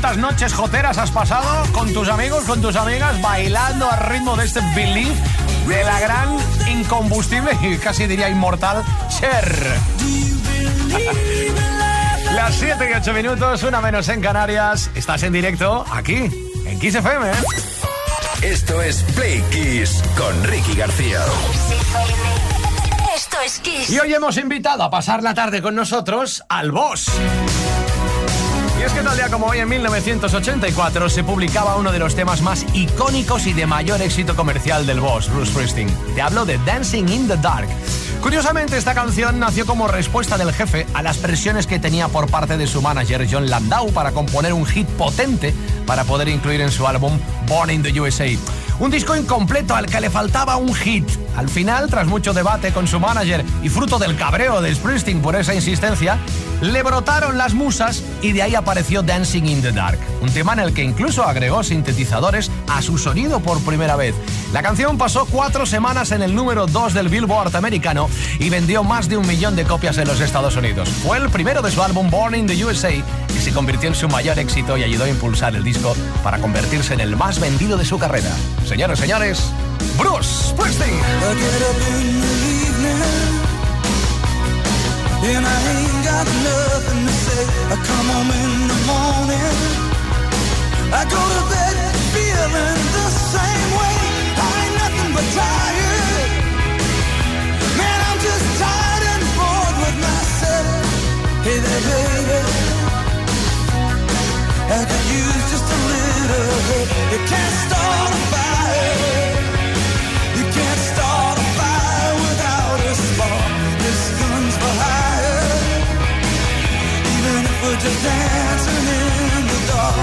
¿Cuántas noches joteras has pasado con tus amigos, con tus amigas, bailando al ritmo de este Believe de la gran, incombustible y casi diría inmortal Cher? Las 7 y 8 minutos, una menos en Canarias. Estás en directo aquí, en Kiss FM. Esto es Play Kiss con Ricky García. Esto es Kiss. Y hoy hemos invitado a pasar la tarde con nosotros al Boss. Y es que tal día como hoy, en 1984, se publicaba uno de los temas más icónicos y de mayor éxito comercial del Boss, Bruce Springsteen. Te hablo de Dancing in the Dark. Curiosamente, esta canción nació como respuesta del jefe a las presiones que tenía por parte de su manager John Landau para componer un hit potente para poder incluir en su álbum Born in the USA. Un disco incompleto al que le faltaba un hit. Al final, tras mucho debate con su manager y fruto del cabreo de Springsteen por esa insistencia, le brotaron las musas y de ahí apareció Dancing in the Dark, un tema en el que incluso agregó sintetizadores a su sonido por primera vez. La canción pasó cuatro semanas en el número 2 del Billboard americano y vendió más de un millón de copias en los Estados Unidos. Fue el primero de su álbum Born in the USA y se convirtió en su mayor éxito y ayudó a impulsar el disco para convertirse en el más vendido de su carrera. Señores, señores, Bruce Springsteen. And I ain't got nothing to say. I come home in the morning. I go to bed feeling the same way. I ain't nothing but tired. Man, I'm just tired and bored with myself. Hey there, baby. I could use just a little help. You can't start a fire. We're just dancing in the dark.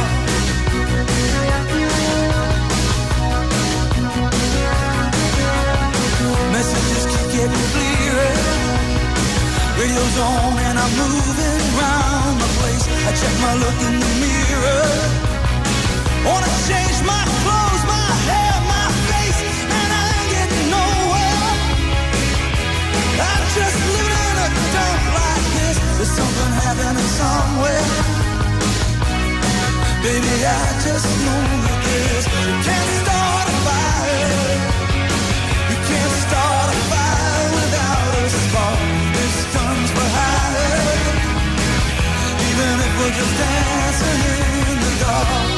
Messages keep getting clearer. Radio's on and I'm place. I check my look in the mirror. Wanna change my clothes, something happening somewhere. Baby, I just know that this. You can't start a fire. You can't start a fire without a spark. This gun's for hire. Even if we're just dancing in the dark.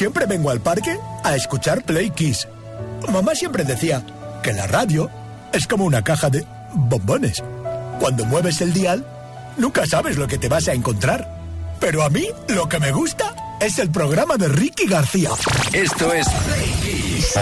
siempre vengo al parque a escuchar Play Kiss. Mamá siempre decía que la radio es como una caja de bombones. Cuando mueves el dial, nunca sabes lo que te vas a encontrar. Pero a mí lo que me gusta es el programa de Ricky García. Esto es Play Kiss.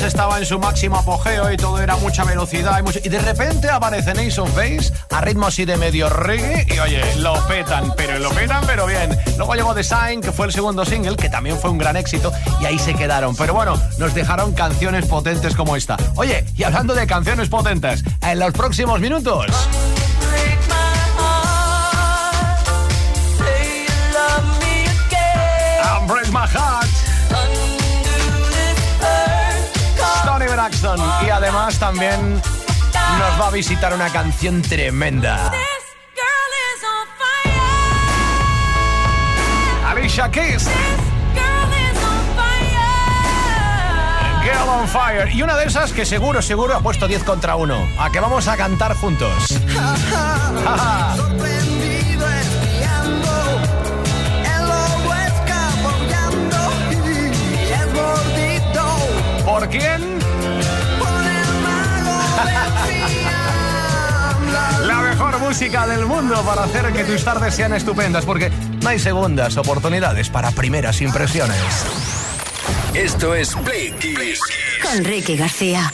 Estaba en su máximo apogeo y todo era mucha velocidad y, mucho- y de repente aparece Ace of Base a ritmo así de medio reggae y oye, lo petan, pero lo petan, pero bien. Luego llegó The Sign, que fue el segundo single, que también fue un gran éxito y ahí se quedaron. Pero bueno, nos dejaron canciones potentes como esta. Oye, y hablando de canciones potentes, en los próximos minutos... además también nos va a visitar una canción tremenda. Alicia Keys, girl on fire. Girl on Fire. Y una de esas que seguro, seguro ha puesto 10 contra 1. A que vamos a cantar juntos. Jaja. sorprendido mejor música del mundo para hacer que tus tardes sean estupendas, porque no hay segundas oportunidades para primeras impresiones. Esto es Play Kiss. Con Ricky García.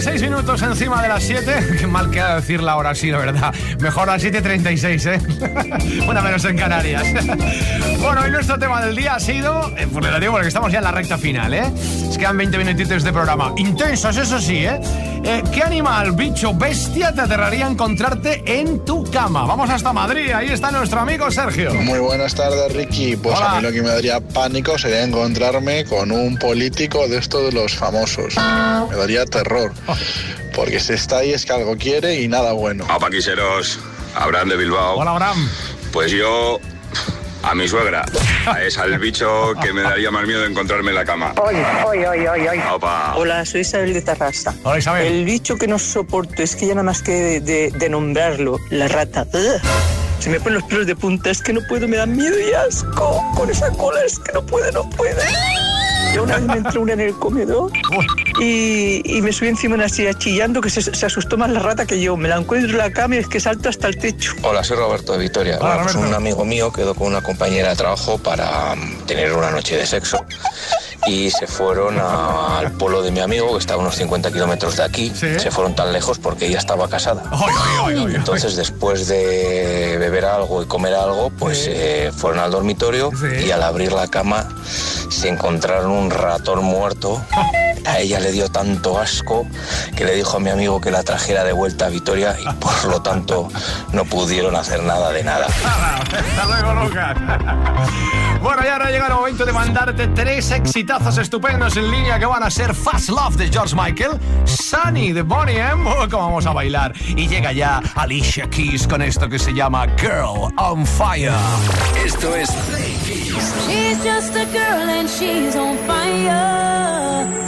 36 minutos encima de las 7. Qué mal queda decir la hora así, la verdad. Mejor a las 7.36, ¿eh? Una menos en Canarias. bueno, hoy nuestro tema del día ha sido. Eh, pues porque estamos ya en la recta final, ¿eh? Es quedan 20 minutitos de programa. Intensos, eso sí, ¿eh? ¿Qué animal, bicho, bestia te aterraría encontrarte en tu cama? Vamos hasta Madrid. Ahí está nuestro amigo Sergio. Muy buenas tardes, Ricky. Pues Hola. a mí lo que me daría pánico sería encontrarme con un político de estos de los famosos. Me daría terror. Porque si está ahí es que algo quiere y nada bueno. Apa, quiseros. Abraham de Bilbao. Hola, Abraham. Pues yo. A mi suegra. Es al bicho que me daría más miedo de encontrarme en la cama. Oye, oye, oye, oye, oye. Opa. Hola, soy Isabel de Tarrasa. Hola, Isabel. El bicho que no soporto es que ya nada más que de, de- de nombrarlo, la rata. ¡Ugh! Se me ponen los pelos de punta, es que no puedo, me da miedo y asco. Con esa cola es que no puede, no puede. Yo una vez me entró una en el comedor y, y me subí encima de una silla chillando que se, se asustó más la rata que yo. Me la encuentro en la cama y es que salto hasta el techo. Hola, soy Roberto de Vitoria. Hola, Bueno, pues un amigo mío quedó con una compañera de trabajo para mm, tener una noche de sexo. Y se fueron a- al polo de mi amigo, que está a unos 50 kilómetros de aquí. Sí. Se fueron tan lejos porque ella estaba casada. Ay, ay, ay, ay, ay. Entonces, después de beber algo y comer algo, pues eh, fueron al dormitorio Sí. y al abrir la cama se encontraron un ratón muerto. A ella le dio tanto asco que le dijo a mi amigo que la trajera de vuelta a Vitoria y por lo tanto no pudieron hacer nada de nada. Hasta luego, Lucas. Bueno, y ahora llega el momento de mandarte tres exitazos estupendos en línea que van a ser Fast Love de George Michael, Sunny de Bonnie M, oh, cómo vamos a bailar. Y llega ya Alicia Keys con esto que se llama Girl on Fire. Esto es Play Kiss. She's just a girl and she's on fire.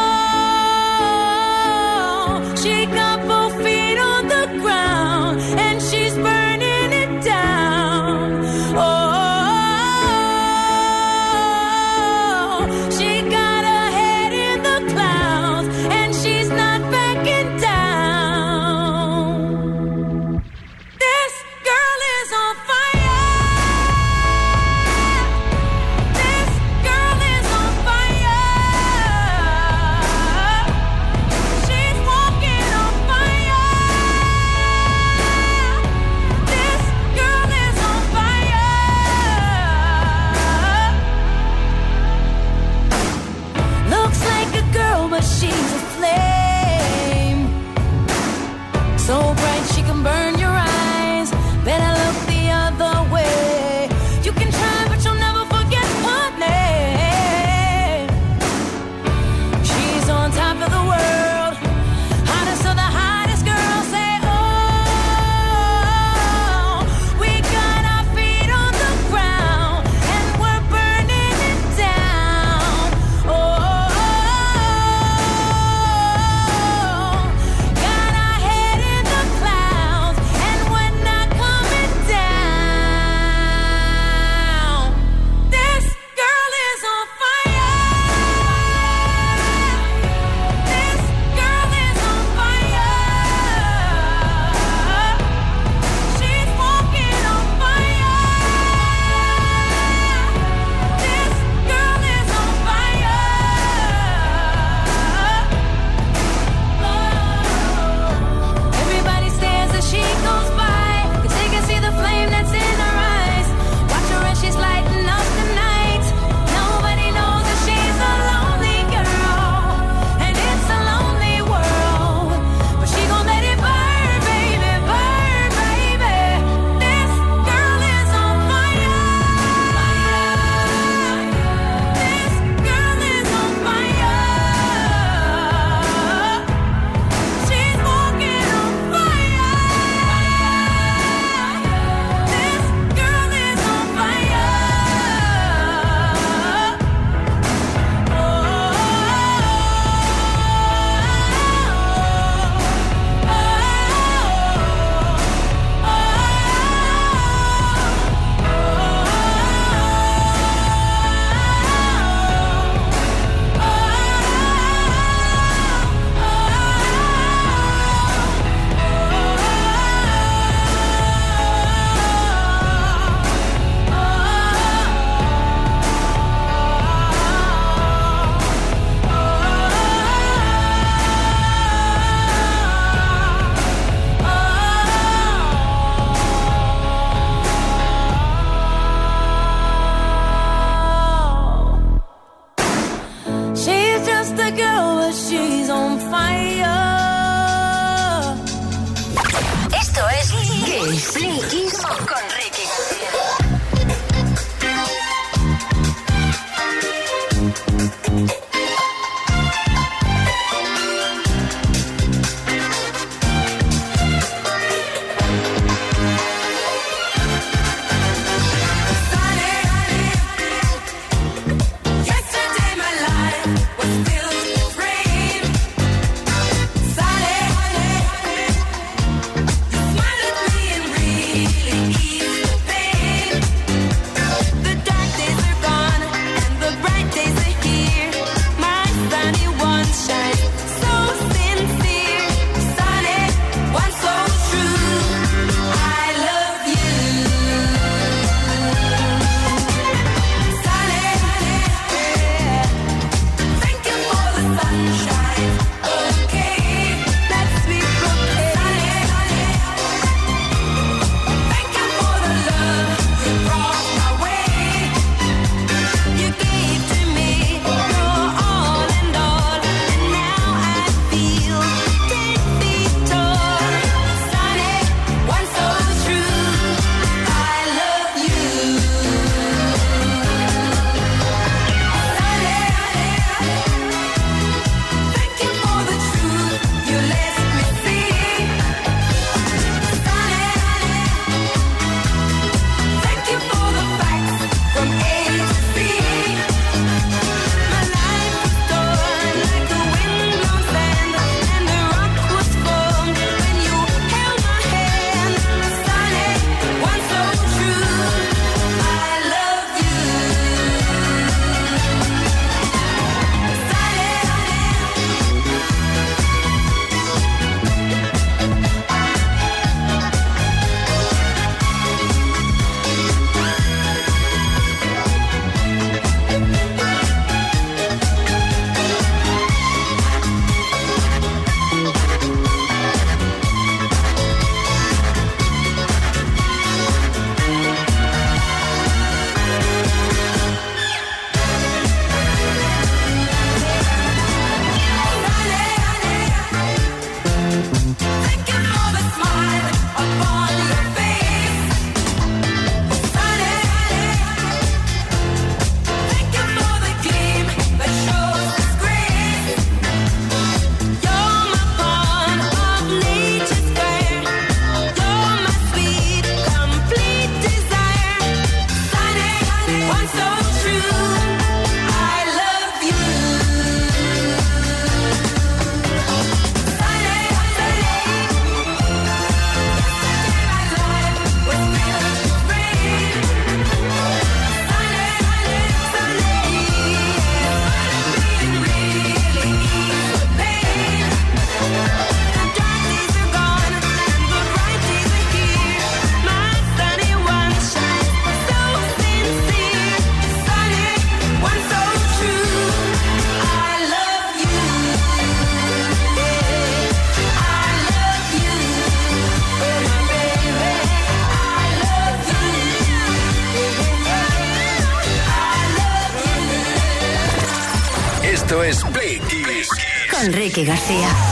Ricky García.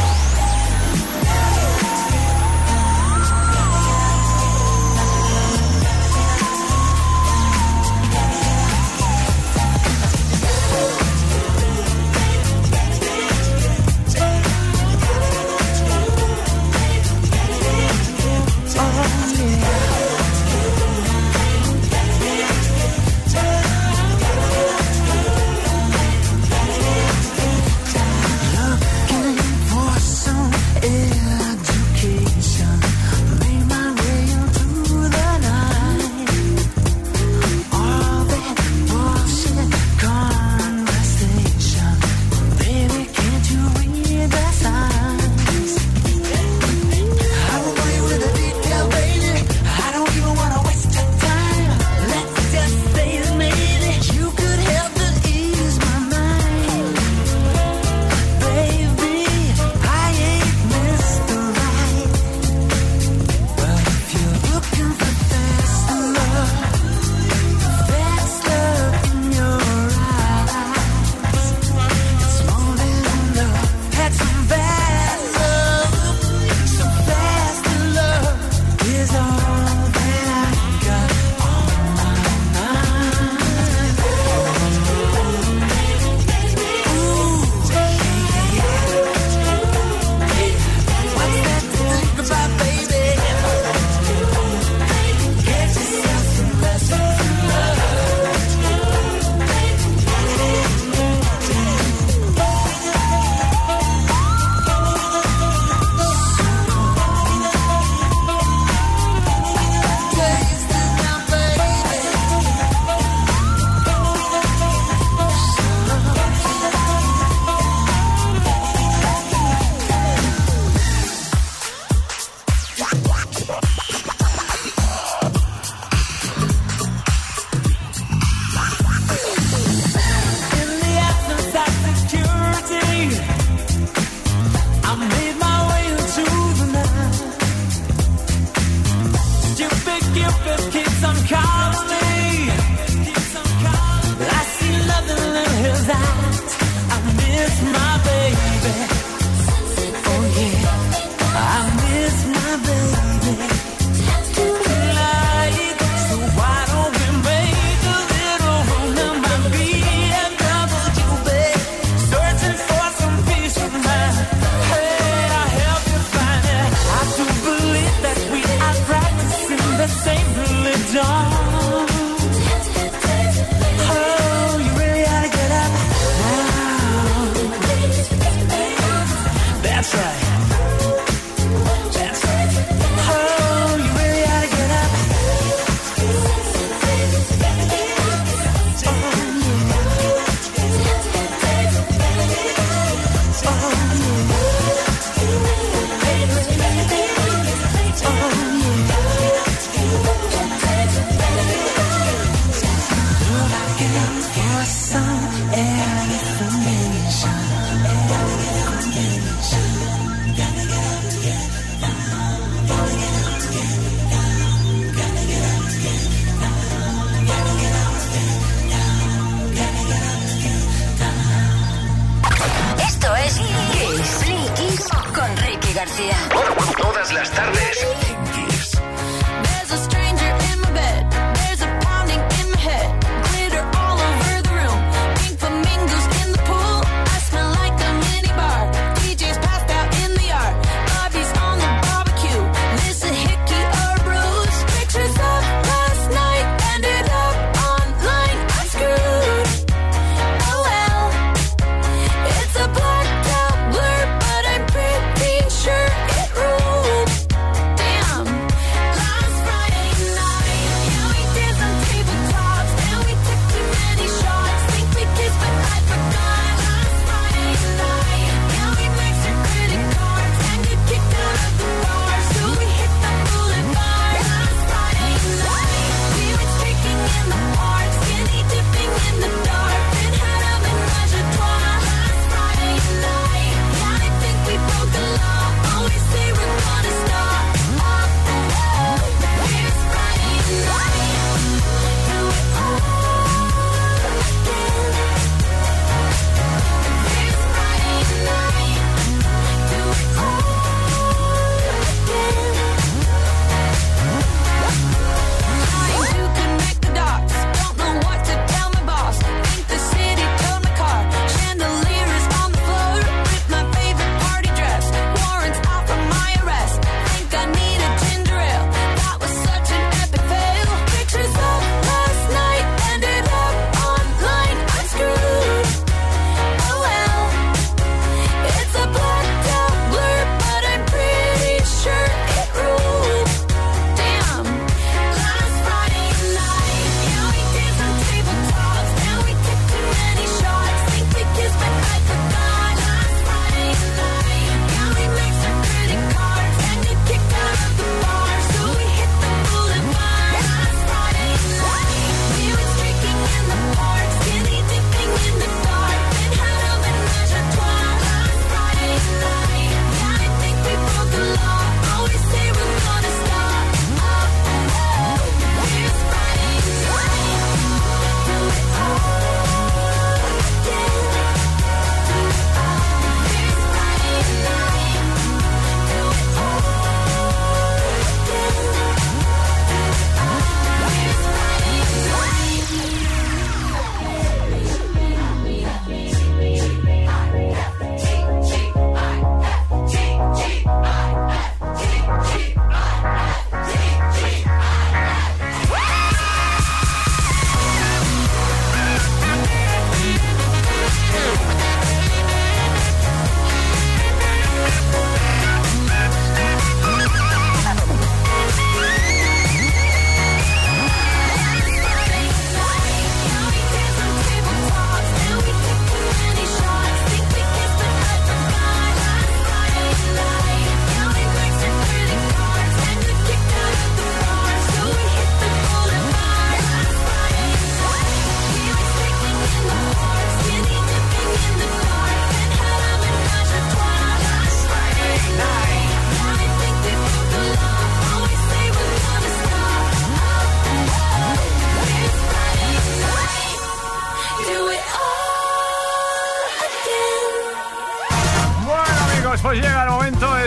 feel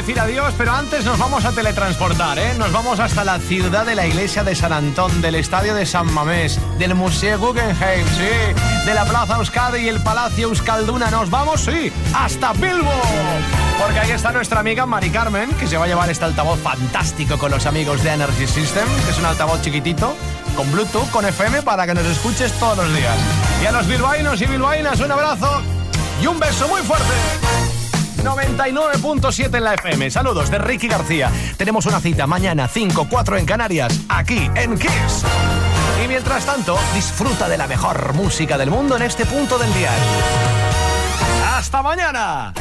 decir adiós, pero antes nos vamos a teletransportar, ¿eh? Nos vamos hasta la ciudad de la iglesia de San Antón, del estadio de San Mamés, del Museo Guggenheim, sí, de la Plaza Euskadi y el Palacio Euskalduna. Nos vamos, sí, hasta Bilbo. Porque ahí está nuestra amiga Mari Carmen, que se va a llevar este altavoz fantástico con los amigos de Energy System, que es un altavoz chiquitito, con Bluetooth, con FM, para que nos escuches todos los días. Y a los bilbaínos y bilbaínas, un abrazo y un beso muy fuerte. 99.7 en la FM. Saludos de Ricky García. Tenemos una cita mañana 5-4 en Canarias, aquí en Kiss. Y mientras tanto, disfruta de la mejor música del mundo en este punto del día. ¡Hasta mañana!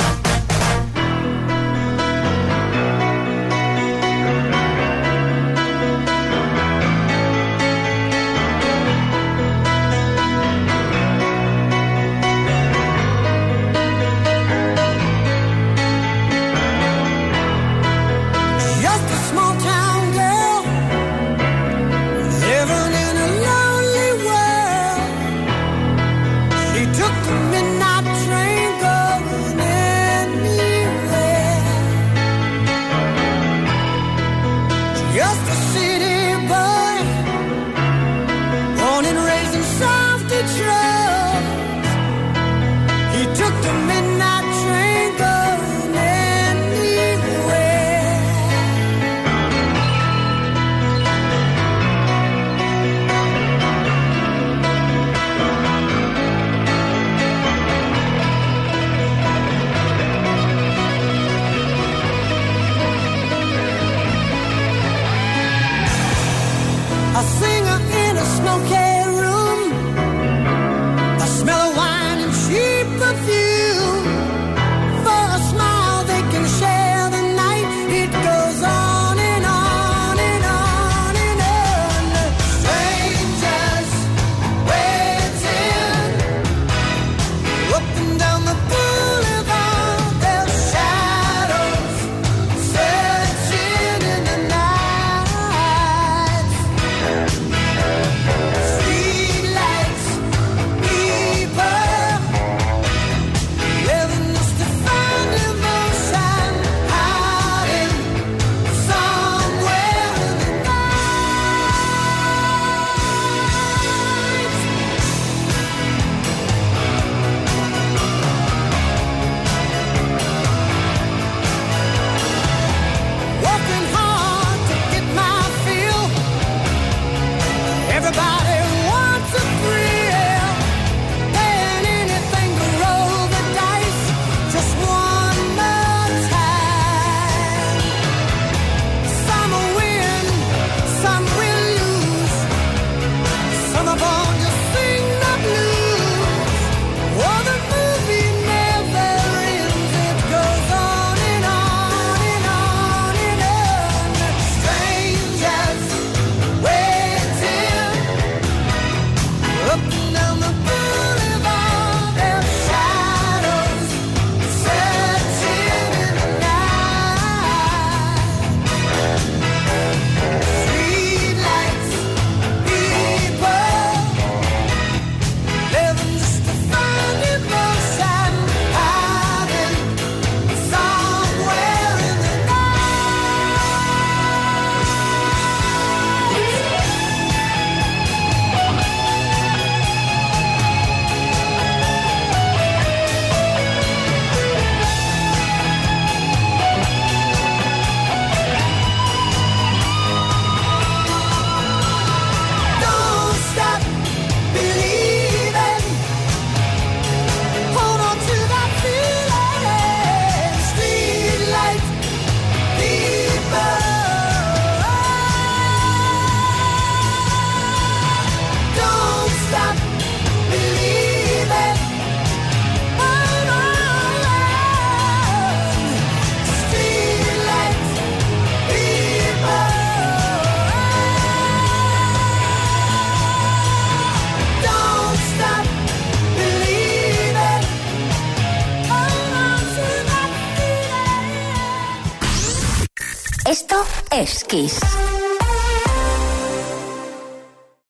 Kiss.